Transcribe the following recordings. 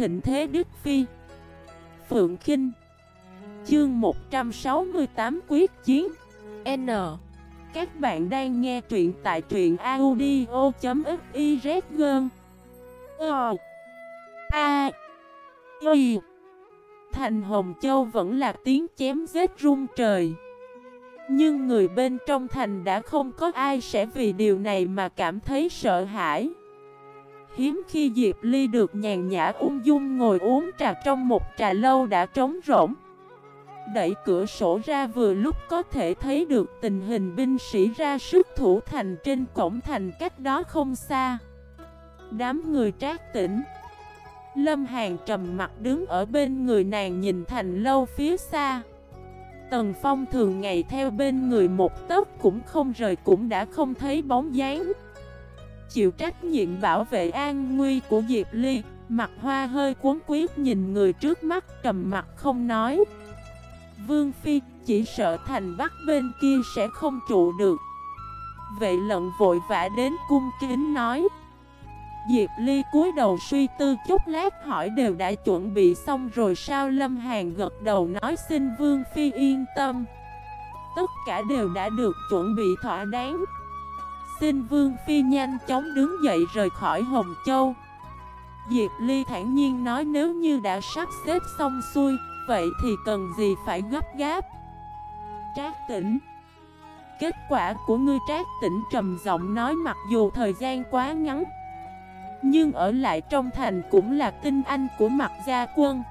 thịnh thế Đức Phi. Phượng Kinh. Chương 168 Quyết Chiến. N. Các bạn đang nghe truyện tại truyện audio.xyz Ờ. A. Y. Thành Hồng Châu vẫn là tiếng chém giết rung trời. Nhưng người bên trong thành đã không có ai sẽ vì điều này mà cảm thấy sợ hãi. Hiếm khi Diệp Ly được nhàn nhã ung dung ngồi uống trà trong một trà lâu đã trống rỗng. Đẩy cửa sổ ra vừa lúc có thể thấy được tình hình binh sĩ ra sức thủ thành trên cổng thành cách đó không xa. Đám người trác tỉnh. Lâm Hàn trầm mặt đứng ở bên người nàng nhìn thành lâu phía xa. Tần Phong thường ngày theo bên người một tấc cũng không rời cũng đã không thấy bóng dáng. Chịu trách nhiệm bảo vệ an nguy của Diệp Ly. Mặt hoa hơi cuốn quyết nhìn người trước mắt, trầm mặt không nói. Vương Phi, chỉ sợ thành bắc bên kia sẽ không trụ được. Vậy lận vội vã đến cung kính nói. Diệp Ly cúi đầu suy tư chút lát, hỏi đều đã chuẩn bị xong rồi sao Lâm Hàn gật đầu nói xin Vương Phi yên tâm. Tất cả đều đã được chuẩn bị thỏa đáng. Xin Vương Phi nhanh chóng đứng dậy rời khỏi Hồng Châu. Diệp Ly thản nhiên nói nếu như đã sắp xếp xong xuôi, Vậy thì cần gì phải gấp gáp? Trác tỉnh Kết quả của ngươi trác tỉnh trầm giọng nói mặc dù thời gian quá ngắn, Nhưng ở lại trong thành cũng là tinh anh của mặt gia quân.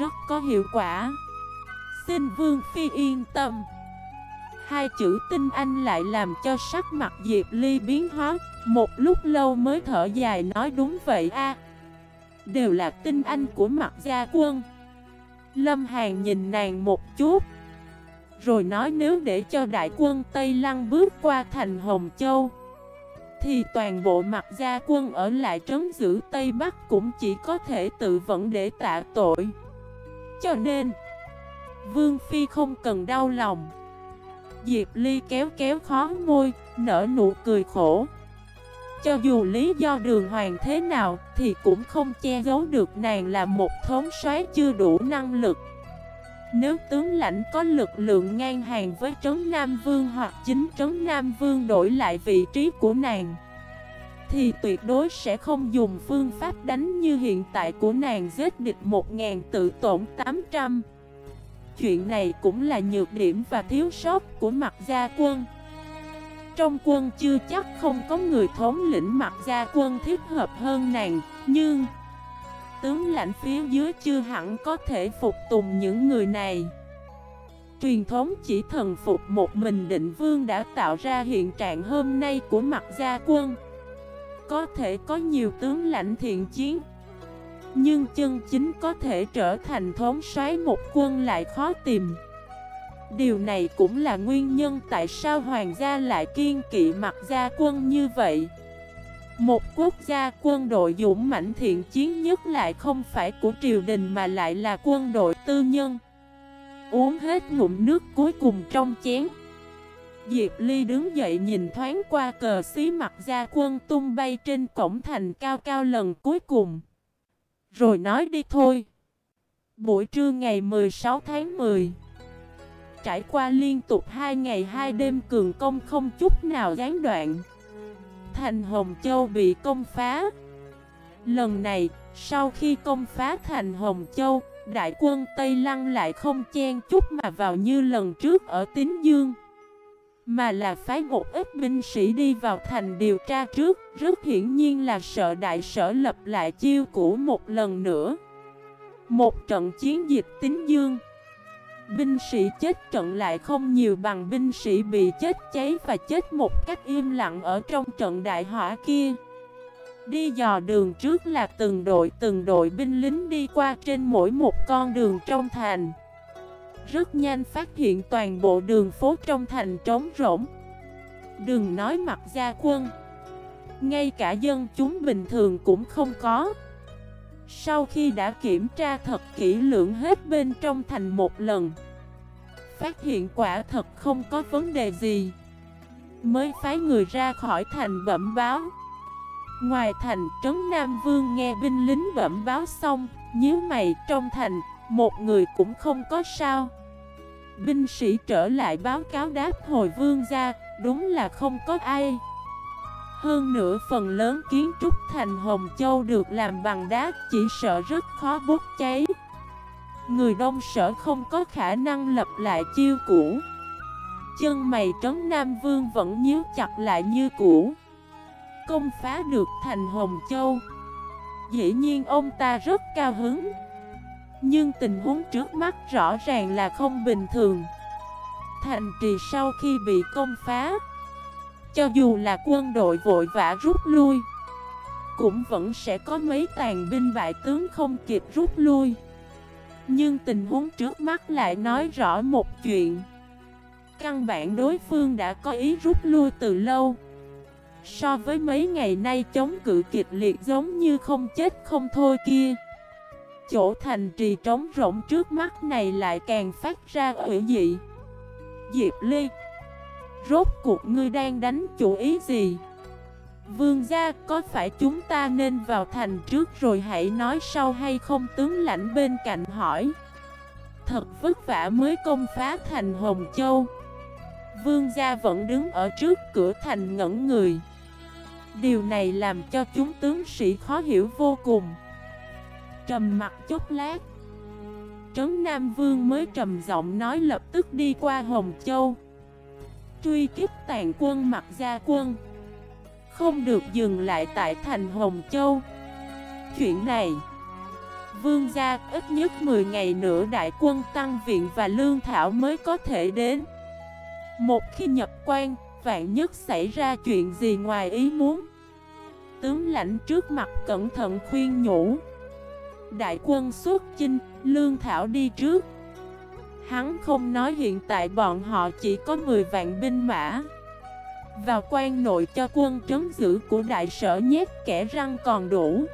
Rất có hiệu quả. Xin Vương Phi yên tâm. Hai chữ tinh anh lại làm cho sắc mặt Diệp Ly biến hóa. Một lúc lâu mới thở dài nói đúng vậy a. Đều là tinh anh của mặt gia quân. Lâm Hàn nhìn nàng một chút, Rồi nói nếu để cho đại quân Tây Lăng bước qua thành Hồng Châu, Thì toàn bộ mặt gia quân ở lại trấn giữ Tây Bắc cũng chỉ có thể tự vẫn để tạ tội. Cho nên, Vương Phi không cần đau lòng. Diệp Ly kéo kéo khó môi, nở nụ cười khổ. Cho dù lý do đường hoàng thế nào Thì cũng không che giấu được nàng là một thống soái chưa đủ năng lực. Nếu tướng lãnh có lực lượng ngang hàng với Trấn Nam Vương Hoặc chính Trấn Nam Vương đổi lại vị trí của nàng Thì tuyệt đối sẽ không dùng phương pháp đánh như hiện tại của nàng giết địch 1.000 tự tổn 800 Chuyện này cũng là nhược điểm và thiếu sót của mặt gia quân. Trong quân chưa chắc không có người thống lĩnh mặt gia quân thích hợp hơn nàng, Nhưng Tướng lãnh phía dưới chưa hẳn có thể phục tùng những người này. Truyền thống chỉ thần phục một mình định vương đã tạo ra hiện trạng hôm nay của mặt gia quân. Có thể có nhiều tướng lãnh thiện chiến nhưng chân chính có thể trở thành thống soái một quân lại khó tìm. Điều này cũng là nguyên nhân tại sao hoàng gia lại kiên kỵ mặt gia quân như vậy. Một quốc gia quân đội dũng mãnh thiện chiến nhất lại không phải của triều đình mà lại là quân đội tư nhân. Uống hết ngụm nước cuối cùng trong chén. Diệp Ly đứng dậy nhìn thoáng qua cờ xí mặt gia quân tung bay trên cổng thành cao cao lần cuối cùng rồi nói đi thôi. Buổi trưa ngày 16 tháng 10 Trải qua liên tục 2 ngày 2 đêm cường công không chút nào gián đoạn. Thành Hồng Châu bị công phá. Lần này, sau khi công phá thành Hồng Châu Đại quân Tây Lăng lại không chen chút mà vào như lần trước ở Tín Dương mà là phái một ít binh sĩ đi vào thành điều tra trước, Rất hiển nhiên là sợ đại sở lập lại chiêu cũ một lần nữa. Một trận chiến dịch tính dương. Binh sĩ chết trận lại không nhiều bằng binh sĩ bị chết cháy và chết một cách im lặng ở trong trận đại hỏa kia. Đi dò đường trước là từng đội từng đội binh lính đi qua trên mỗi một con đường trong thành rất nhanh phát hiện toàn bộ đường phố trong thành trống rỗng. Đừng nói mặt gia quân, Ngay cả dân chúng bình thường cũng không có. Sau khi đã kiểm tra thật kỹ lưỡng hết bên trong thành một lần, Phát hiện quả thật không có vấn đề gì. Mới phái người ra khỏi thành bẩm báo. Ngoài thành trấn Nam Vương nghe binh lính bẩm báo xong, nhíu mày trong thành một người cũng không có sao. Binh sĩ trở lại báo cáo đáp hồi vương gia, Đúng là không có ai. Hơn nữa phần lớn kiến trúc thành Hồng Châu được làm bằng đá, Chỉ sợ rất khó bốc cháy. Người đông sở không có khả năng lập lại chiêu cũ. Chân mày trấn Nam Vương vẫn nhíu chặt lại như cũ. Công phá được thành Hồng Châu. Dĩ nhiên ông ta rất cao hứng. Nhưng tình huống trước mắt rõ ràng là không bình thường. Thành trì sau khi bị công phá, Cho dù là quân đội vội vã rút lui, Cũng vẫn sẽ có mấy tàn binh bại tướng không kịp rút lui. Nhưng tình huống trước mắt lại nói rõ một chuyện. Căn bản đối phương đã có ý rút lui từ lâu. So với mấy ngày nay chống cự kịch liệt giống như không chết không thôi kia. Chỗ thành trì trống rỗng trước mắt này lại càng phát ra ủy dị. Diệp Ly, Rốt cuộc ngươi đang đánh chủ ý gì? Vương gia, có phải chúng ta nên vào thành trước rồi hãy nói sau hay không? Tướng lãnh bên cạnh hỏi. Thật vất vả mới công phá thành Hồng Châu. Vương gia vẫn đứng ở trước cửa thành ngẩn người. Điều này làm cho chúng tướng sĩ khó hiểu vô cùng. Trầm mặt chốc lát. Trấn Nam Vương mới trầm giọng nói lập tức đi qua Hồng Châu. Truy kiếp tàn quân mặt gia quân. Không được dừng lại tại thành Hồng Châu. Chuyện này, Vương gia ít nhất 10 ngày nữa đại quân tăng viện và lương thảo mới có thể đến. Một khi nhập quan, vạn nhất xảy ra chuyện gì ngoài ý muốn. Tướng lãnh trước mặt cẩn thận khuyên nhủ. Đại quân xuất chinh, lương thảo đi trước. Hắn không nói hiện tại bọn họ chỉ có 10 vạn binh mã. Vào quan nội cho quân trấn giữ của đại sở nhét kẻ răng còn đủ.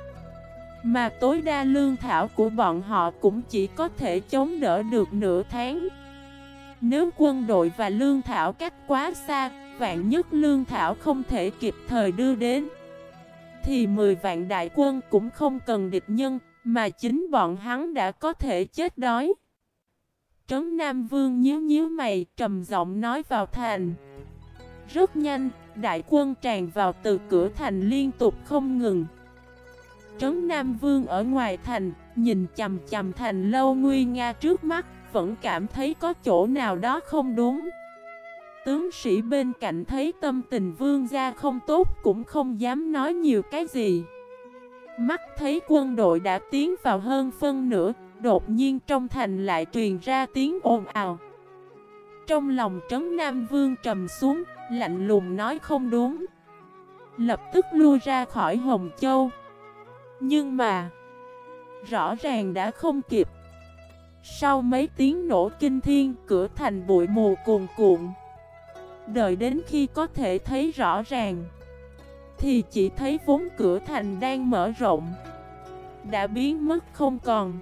Mà tối đa lương thảo của bọn họ cũng chỉ có thể chống đỡ được nửa tháng. Nếu quân đội và lương thảo cách quá xa Vạn nhất lương thảo không thể kịp thời đưa đến Thì 10 vạn đại quân cũng không cần địch nhân mà chính bọn hắn đã có thể chết đói. Trấn Nam Vương nhíu nhíu mày trầm giọng nói vào thành. Rất nhanh, đại quân tràn vào từ cửa thành liên tục không ngừng. Trấn Nam Vương ở ngoài thành, nhìn chầm chầm thành lâu nguy nga trước mắt Vẫn cảm thấy có chỗ nào đó không đúng. Tướng sĩ bên cạnh thấy tâm tình vương gia không tốt cũng không dám nói nhiều cái gì. Mắt thấy quân đội đã tiến vào hơn phân nửa, Đột nhiên trong thành lại truyền ra tiếng ồn ào. Trong lòng trấn Nam Vương trầm xuống, Lạnh lùng nói không đúng. Lập tức lui ra khỏi Hồng Châu. Nhưng mà, Rõ ràng đã không kịp. Sau mấy tiếng nổ kinh thiên, Cửa thành bụi mù cuồn cuộn. Đợi đến khi có thể thấy rõ ràng thì chỉ thấy vốn cửa thành đang mở rộng. Đã biến mất không còn.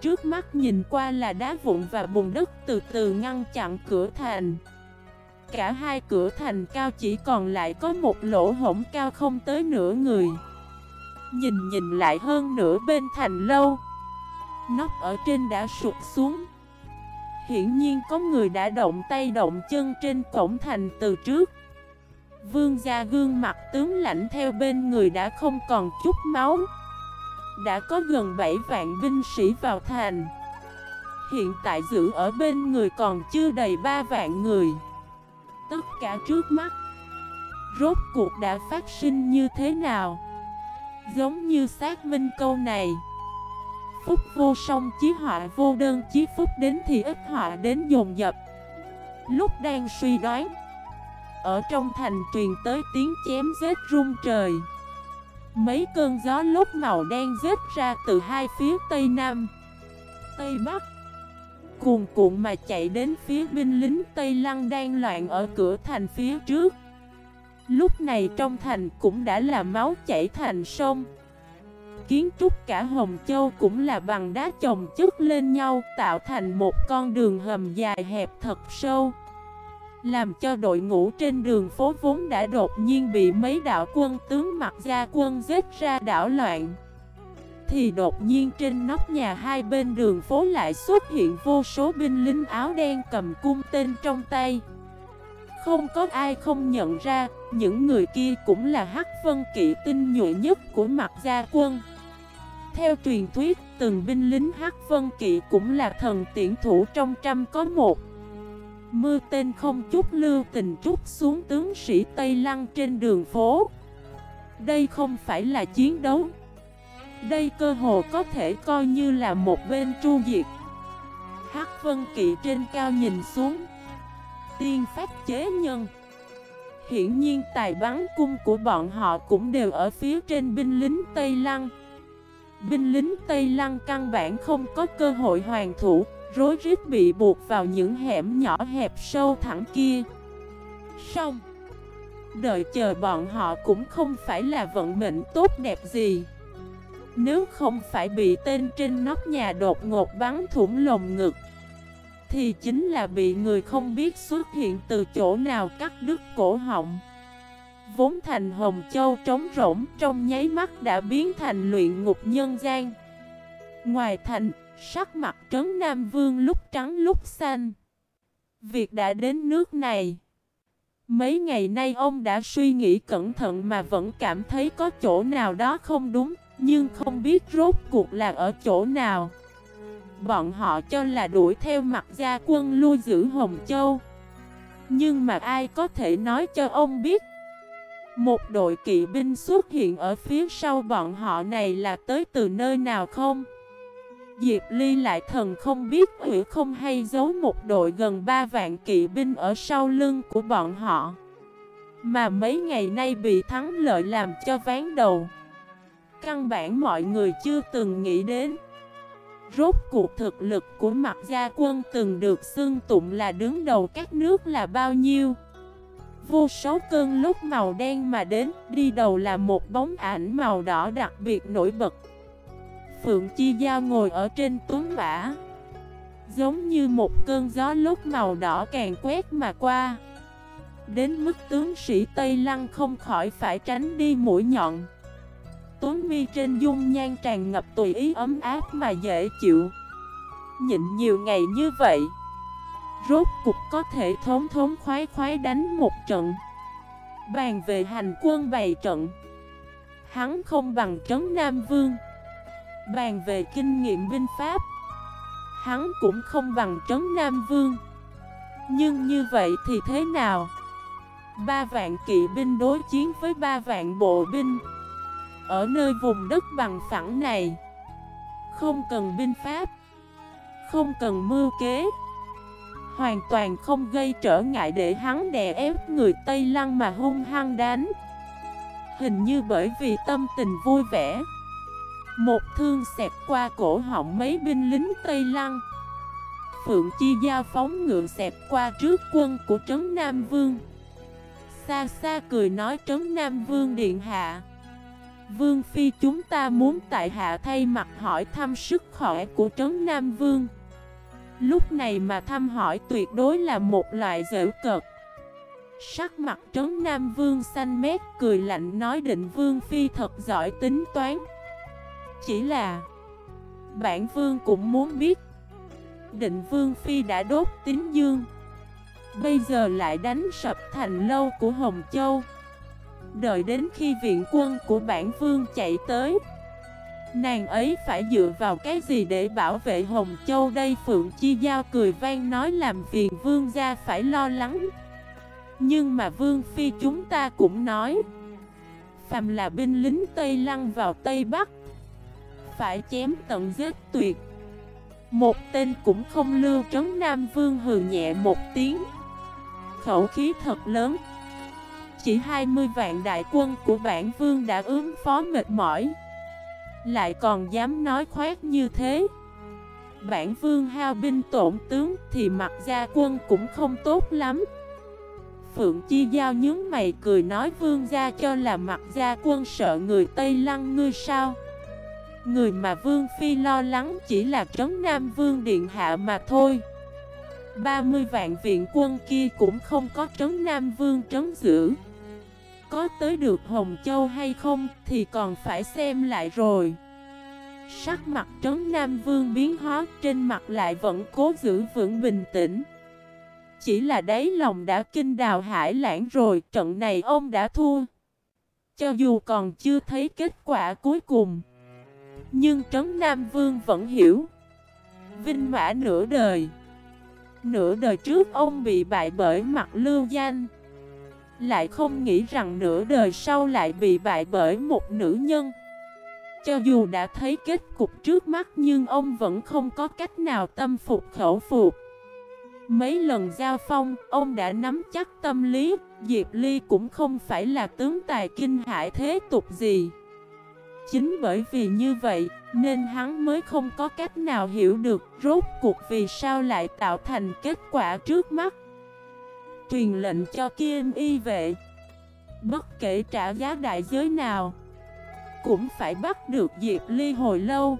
Trước mắt nhìn qua là đá vụn và bùn đất từ từ ngăn chặn cửa thành. Cả hai cửa thành cao chỉ còn lại có một lỗ hổng cao không tới nửa người. Nhìn nhìn lại hơn nửa bên thành lâu. Nóc ở trên đã sụt xuống. Hiển nhiên có người đã động tay động chân trên cổng thành từ trước. Vương gia gương mặt tướng lãnh theo bên người đã không còn chút máu. Đã có gần 7 vạn binh sĩ vào thành. Hiện tại giữ ở bên người còn chưa đầy 3 vạn người. Tất cả trước mắt, Rốt cuộc đã phát sinh như thế nào? Giống như xác minh câu này. Phúc vô song chí họa vô đơn chí phúc đến thì ít họa đến dồn dập. Lúc đang suy đoán ở trong thành truyền tới tiếng chém giết rung trời. Mấy cơn gió lúc màu đen giết ra từ hai phía tây nam, Tây bắc. Cuồn cuộn mà chạy đến phía binh lính Tây Lăng đang loạn ở cửa thành phía trước. Lúc này trong thành cũng đã là máu chảy thành sông. Kiến trúc cả Hồng Châu cũng là bằng đá chồng chất lên nhau, Tạo thành một con đường hầm dài hẹp thật sâu. Làm cho đội ngũ trên đường phố vốn đã đột nhiên bị mấy đạo quân tướng mặc gia quân giết ra đảo loạn. Thì đột nhiên trên nóc nhà hai bên đường phố lại xuất hiện vô số binh lính áo đen cầm cung tên trong tay. Không có ai không nhận ra, những người kia cũng là hắc vân kỵ tinh nhuệ nhất của mặt gia quân. Theo truyền thuyết, từng binh lính hắc vân kỵ cũng là thần tiễn thủ trong trăm có một. Mưa tên không chút lưu tình chút xuống tướng sĩ Tây Lăng trên đường phố. Đây không phải là chiến đấu. Đây cơ hồ có thể coi như là một bên tru diệt. Hắc Vân Kỵ trên cao nhìn xuống. Tiên phát chế nhân. Hiển nhiên tài bắn cung của bọn họ cũng đều ở phía trên binh lính Tây Lăng. Binh lính Tây Lăng căn bản không có cơ hội hoàn thủ. Rối rít bị buộc vào những hẻm nhỏ hẹp sâu thẳng kia. Xong, Đợi chờ bọn họ cũng không phải là vận mệnh tốt đẹp gì. Nếu không phải bị tên trên nóc nhà đột ngột bắn thủng lồng ngực, Thì chính là bị người không biết xuất hiện từ chỗ nào cắt đứt cổ họng. Vốn thành Hồng Châu trống rỗng trong nháy mắt đã biến thành luyện ngục nhân gian. Ngoài thành Sắc mặt trấn Nam Vương lúc trắng lúc xanh. Việc đã đến nước này. Mấy ngày nay ông đã suy nghĩ cẩn thận mà vẫn cảm thấy có chỗ nào đó không đúng, nhưng không biết rốt cuộc là ở chỗ nào. Bọn họ cho là đuổi theo mặt gia quân lui giữ Hồng Châu. Nhưng mà ai có thể nói cho ông biết Một đội kỵ binh xuất hiện ở phía sau bọn họ này là tới từ nơi nào không? Diệp Ly lại thần không biết hủy không hay giấu một đội gần 3 vạn kỵ binh ở sau lưng của bọn họ. Mà mấy ngày nay bị thắng lợi làm cho ván đầu. Căn bản mọi người chưa từng nghĩ đến. Rốt cuộc thực lực của mặt gia quân từng được xưng tụng là đứng đầu các nước là bao nhiêu? Vô số cơn lúc màu đen mà đến, Đi đầu là một bóng ảnh màu đỏ đặc biệt nổi bật. Phượng Chi Giao ngồi ở trên tuấn mã Giống như một cơn gió lúc màu đỏ càng quét mà qua. Đến mức tướng sĩ Tây Lăng không khỏi phải tránh đi mũi nhọn. Tuấn mi trên dung nhan tràn ngập tùy ý ấm áp mà dễ chịu. Nhịn nhiều ngày như vậy, Rốt cục có thể thống thống khoái khoái đánh một trận. Bàn về hành quân bày trận, Hắn không bằng trấn Nam Vương. Bàn về kinh nghiệm binh pháp. Hắn cũng không bằng Trấn Nam Vương. Nhưng như vậy thì thế nào? Ba vạn kỵ binh đối chiến với ba vạn bộ binh Ở nơi vùng đất bằng phẳng này. Không cần binh pháp, Không cần mưu kế, Hoàn toàn không gây trở ngại để hắn đè ép người Tây Lăng mà hung hăng đánh. Hình như bởi vì tâm tình vui vẻ một thương xẹt qua cổ họng mấy binh lính Tây Lăng. Phượng Chi Giao phóng ngựa xẹt qua trước quân của Trấn Nam Vương. Xa xa cười nói Trấn Nam Vương Điện Hạ. Vương Phi chúng ta muốn tại hạ thay mặt hỏi thăm sức khỏe của Trấn Nam Vương. Lúc này mà thăm hỏi tuyệt đối là một loại dễ cợt. Sắc mặt Trấn Nam Vương xanh mét, cười lạnh nói định Vương Phi thật giỏi tính toán chỉ là Bản vương cũng muốn biết. Định vương phi đã đốt tín dương. Bây giờ lại đánh sập thành lâu của Hồng Châu. Đợi đến khi viện quân của bản vương chạy tới, Nàng ấy phải dựa vào cái gì để bảo vệ Hồng Châu đây? Phượng Chi Giao cười vang nói làm phiền vương gia phải lo lắng. Nhưng mà vương phi chúng ta cũng nói, Phàm là binh lính Tây Lăng vào Tây Bắc phải chém tận giết tuyệt. Một tên cũng không lưu trấn Nam Vương hừ nhẹ một tiếng. Khẩu khí thật lớn. Chỉ 20 vạn đại quân của bản vương đã ứng phó mệt mỏi. Lại còn dám nói khoét như thế. Bản vương hao binh tổn tướng thì mặt gia quân cũng không tốt lắm. Phượng Chi Giao nhướng mày cười nói vương gia cho là mặt gia quân sợ người Tây Lăng ngươi sao? Người mà Vương Phi lo lắng chỉ là Trấn Nam Vương Điện Hạ mà thôi. 30 vạn viện quân kia cũng không có trấn Nam Vương trấn giữ. Có tới được Hồng Châu hay không thì còn phải xem lại rồi. Sắc mặt trấn Nam Vương biến hóa, trên mặt lại vẫn cố giữ vững bình tĩnh. Chỉ là đáy lòng đã kinh đào hải lãng rồi, Trận này ông đã thua. Cho dù còn chưa thấy kết quả cuối cùng nhưng trấn Nam Vương vẫn hiểu. Vinh mã nửa đời. Nửa đời trước ông bị bại bởi mặt lưu danh. Lại không nghĩ rằng nửa đời sau lại bị bại bởi một nữ nhân. Cho dù đã thấy kết cục trước mắt nhưng ông vẫn không có cách nào tâm phục khẩu phục. Mấy lần giao phong, ông đã nắm chắc tâm lý Diệp Ly cũng không phải là tướng tài kinh hải thế tục gì. Chính bởi vì như vậy, nên hắn mới không có cách nào hiểu được rốt cuộc vì sao lại tạo thành kết quả trước mắt. Truyền lệnh cho Kim y vệ, bất kể trả giá đại giới nào, cũng phải bắt được Diệp Ly hồi lâu.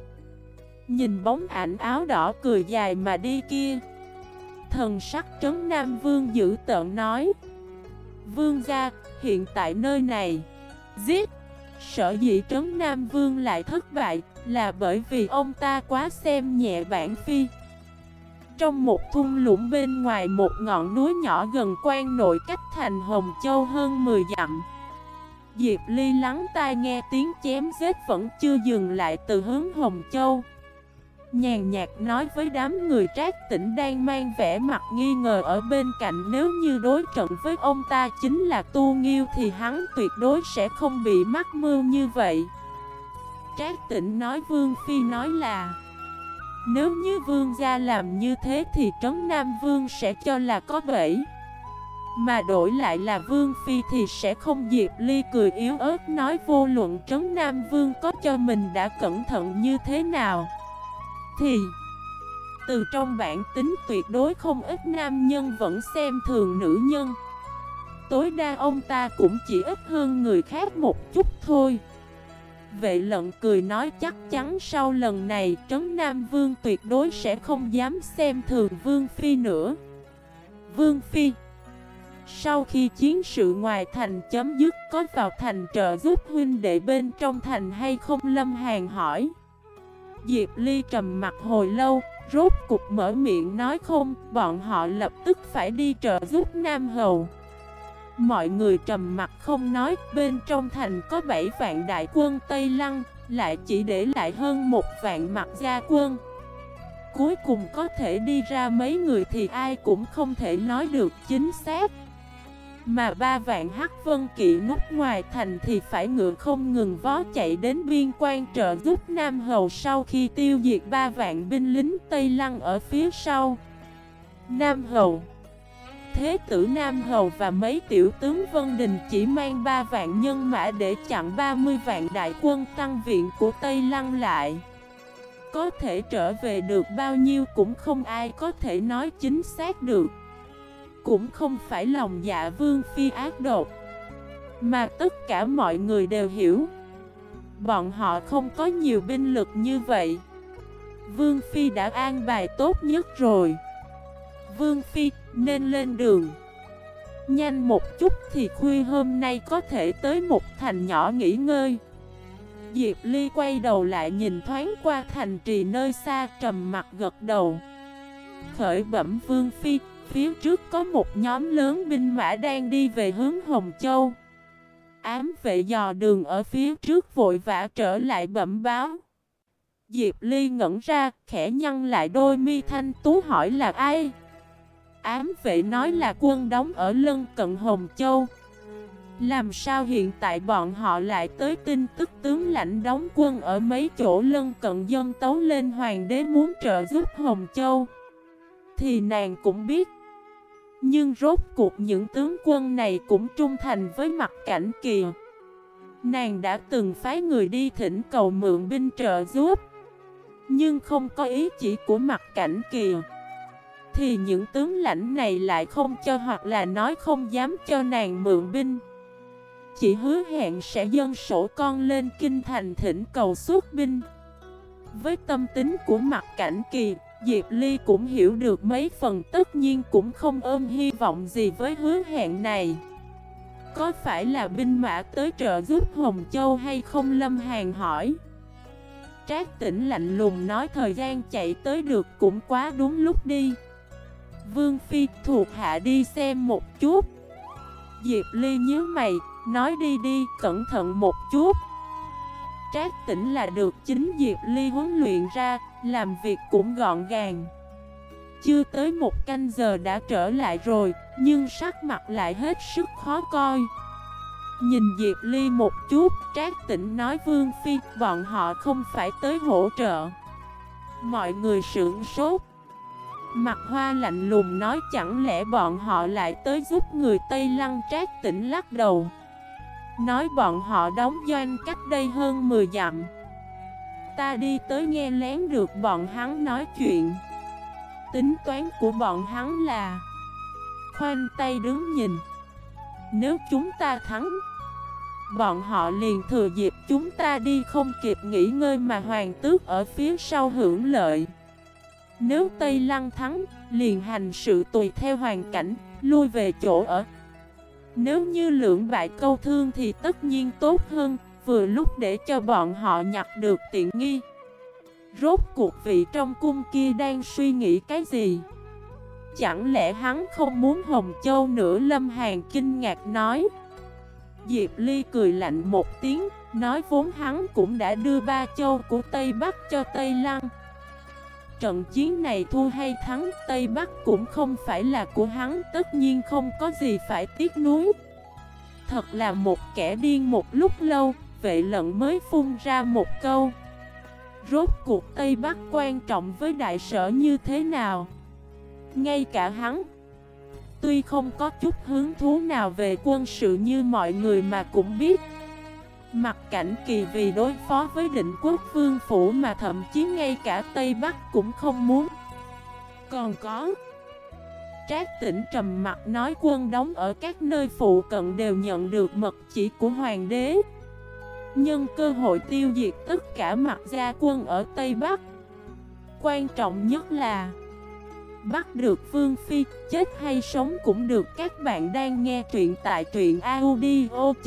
Nhìn bóng ảnh áo đỏ cười dài mà đi kia. Thần sắc trấn Nam Vương giữ tợn nói Vương gia, hiện tại nơi này Giết Sở dĩ Trấn Nam Vương lại thất bại là bởi vì ông ta quá xem nhẹ bản phi. Trong một thung lũng bên ngoài một ngọn núi nhỏ gần quan nội cách thành Hồng Châu hơn 10 dặm. Diệp Ly lắng tai nghe tiếng chém giết vẫn chưa dừng lại từ hướng Hồng Châu. Nhàn nhạt nói với đám người trác tỉnh đang mang vẻ mặt nghi ngờ ở bên cạnh. Nếu như đối trận với ông ta chính là tu nghiêu thì hắn tuyệt đối sẽ không bị mắc mưu như vậy. Trác tỉnh nói Vương Phi nói là, Nếu như Vương gia làm như thế thì Trấn Nam Vương sẽ cho là có bẫy Mà đổi lại là Vương Phi thì sẽ không Diệp Ly cười yếu ớt nói vô luận Trấn Nam Vương có cho mình đã cẩn thận như thế nào thì, Từ trong bản tính tuyệt đối không ít nam nhân vẫn xem thường nữ nhân. Tối đa ông ta cũng chỉ ít hơn người khác một chút thôi. Vệ lận cười nói chắc chắn sau lần này Trấn Nam Vương tuyệt đối sẽ không dám xem thường Vương Phi nữa. Vương Phi, Sau khi chiến sự ngoài thành chấm dứt có vào thành trợ giúp huynh đệ bên trong thành hay không Lâm Hàn hỏi. Diệp Ly trầm mặt hồi lâu, rốt cục mở miệng nói không, bọn họ lập tức phải đi trợ giúp Nam Hầu. Mọi người trầm mặt không nói, bên trong thành có 7 vạn đại quân Tây Lăng, lại chỉ để lại hơn một vạn mặt gia quân. Cuối cùng có thể đi ra mấy người thì ai cũng không thể nói được chính xác. Mà ba vạn hắc vân kỵ nút ngoài thành thì phải ngựa không ngừng vó chạy đến biên quan trợ giúp Nam Hầu sau khi tiêu diệt ba vạn binh lính Tây Lăng ở phía sau. Nam Hầu Thế tử Nam Hầu và mấy tiểu tướng Vân Đình chỉ mang ba vạn nhân mã để chặn 30 vạn đại quân tăng viện của Tây Lăng lại. Có thể trở về được bao nhiêu cũng không ai có thể nói chính xác được. Cũng không phải lòng dạ vương phi ác độc. Mà tất cả mọi người đều hiểu. Bọn họ không có nhiều binh lực như vậy. Vương Phi đã an bài tốt nhất rồi. Vương Phi, nên lên đường. Nhanh một chút thì khuya hôm nay có thể tới một thành nhỏ nghỉ ngơi. Diệp Ly quay đầu lại nhìn thoáng qua thành trì nơi xa trầm mặt gật đầu. Khởi bẩm Vương Phi Phía trước có một nhóm lớn binh mã đang đi về hướng Hồng Châu. Ám vệ dò đường ở phía trước vội vã trở lại bẩm báo. Diệp Ly ngẩn ra, khẽ nhăn lại đôi mi thanh tú hỏi là ai? Ám vệ nói là quân đóng ở lân cận Hồng Châu. Làm sao hiện tại bọn họ lại tới tin tức tướng lãnh đóng quân ở mấy chỗ lân cận dân tấu lên hoàng đế muốn trợ giúp Hồng Châu? Thì nàng cũng biết nhưng rốt cuộc những tướng quân này cũng trung thành với mặt cảnh kìa. Nàng đã từng phái người đi thỉnh cầu mượn binh trợ giúp, Nhưng không có ý chỉ của mặt cảnh kìa. Thì những tướng lãnh này lại không cho hoặc là nói không dám cho nàng mượn binh. Chỉ hứa hẹn sẽ dân sổ con lên kinh thành thỉnh cầu xuất binh. Với tâm tính của mặt cảnh kỳ Diệp Ly cũng hiểu được mấy phần tất nhiên cũng không ôm hy vọng gì với hứa hẹn này. Có phải là binh mã tới trợ giúp Hồng Châu hay không Lâm Hàn hỏi. Trác tỉnh lạnh lùng nói thời gian chạy tới được cũng quá đúng lúc đi. Vương Phi thuộc hạ đi xem một chút. Diệp Ly nhớ mày, nói đi đi, cẩn thận một chút. Trác tỉnh là được chính Diệp Ly huấn luyện ra, làm việc cũng gọn gàng Chưa tới một canh giờ đã trở lại rồi, nhưng sắc mặt lại hết sức khó coi Nhìn Diệp Ly một chút, Trác tỉnh nói Vương Phi, bọn họ không phải tới hỗ trợ. Mọi người sưởng sốt. Mặt hoa lạnh lùng nói chẳng lẽ bọn họ lại tới giúp người Tây Lăng Trác tỉnh lắc đầu. Nói bọn họ đóng doanh cách đây hơn 10 dặm. Ta đi tới nghe lén được bọn hắn nói chuyện. Tính toán của bọn hắn là Khoanh tay đứng nhìn. Nếu chúng ta thắng Bọn họ liền thừa dịp chúng ta đi không kịp nghỉ ngơi mà hoàng tước ở phía sau hưởng lợi. Nếu Tây Lăng thắng, liền hành sự tùy theo hoàn cảnh, lui về chỗ ở. Nếu như lượng bại câu thương thì tất nhiên tốt hơn, vừa lúc để cho bọn họ nhặt được tiện nghi Rốt cuộc vị trong cung kia đang suy nghĩ cái gì? Chẳng lẽ hắn không muốn Hồng Châu nữa Lâm Hàn kinh ngạc nói Diệp Ly cười lạnh một tiếng, nói vốn hắn cũng đã đưa ba châu của Tây Bắc cho Tây Lăng. Trận chiến này thua hay thắng Tây Bắc cũng không phải là của hắn, tất nhiên không có gì phải tiếc nuối. Thật là một kẻ điên một lúc lâu, vệ lận mới phun ra một câu. Rốt cuộc Tây Bắc quan trọng với đại sở như thế nào? Ngay cả hắn, Tuy không có chút hứng thú nào về quân sự như mọi người mà cũng biết Mặt cảnh kỳ vì đối phó với định quốc vương phủ mà thậm chí ngay cả Tây Bắc cũng không muốn Còn có, Trác tỉnh trầm mặt nói quân đóng ở các nơi phụ cận đều nhận được mật chỉ của hoàng đế Nhân cơ hội tiêu diệt tất cả mặt gia quân ở Tây Bắc. Quan trọng nhất là Bắt được Vương Phi, chết hay sống cũng được. Các bạn đang nghe truyện tại truyện audio.fif